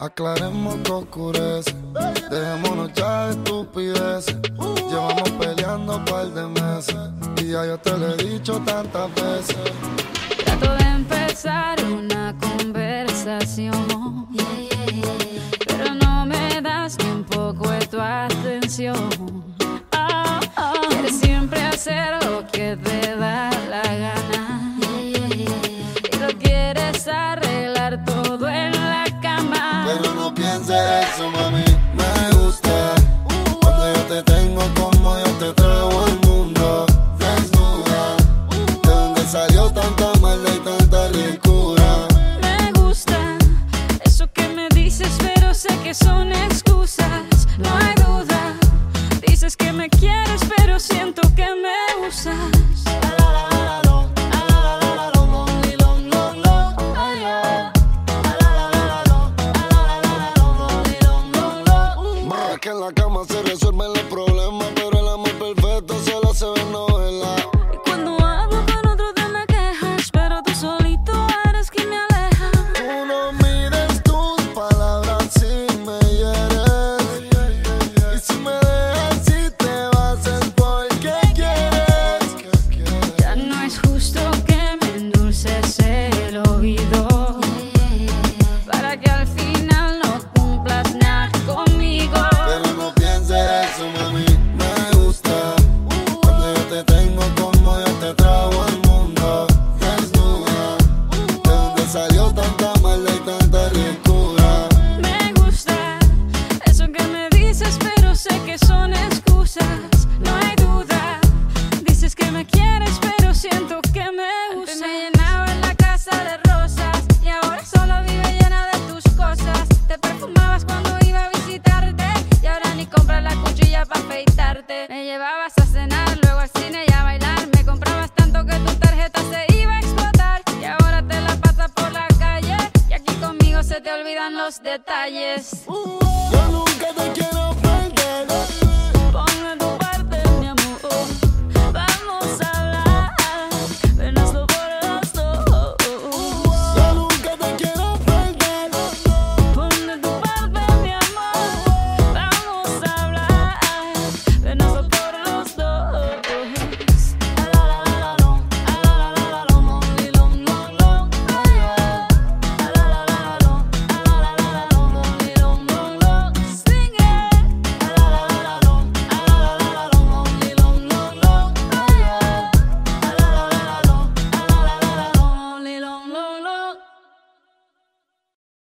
Aclaremos que oscurece. Dejémonos ya de estupideces. Llevamos peleando un par de meses. Y ya yo te lo he dicho tantas veces. Tengo como yo te traigo al mundo. Desnuda, de donde salió tanta maldad y tanta ricura. Me gusta eso que me dices, pero sé que son excusas. Que al final no cumplas nada conmigo. Pero no pienses eso, mami. Me gusta cuando yo te tengo como yo te trago al mundo. Desnuda, de donde salió tanta maldad y tanta ricura. Me gusta eso que me dices, pero sé que son Me llevabas a cenar, luego al cine y a bailar. Me comprabas tanto que tu tarjeta se iba a explotar y ahora te la pasas por la calle y aquí conmigo se te olvidan los detalles. No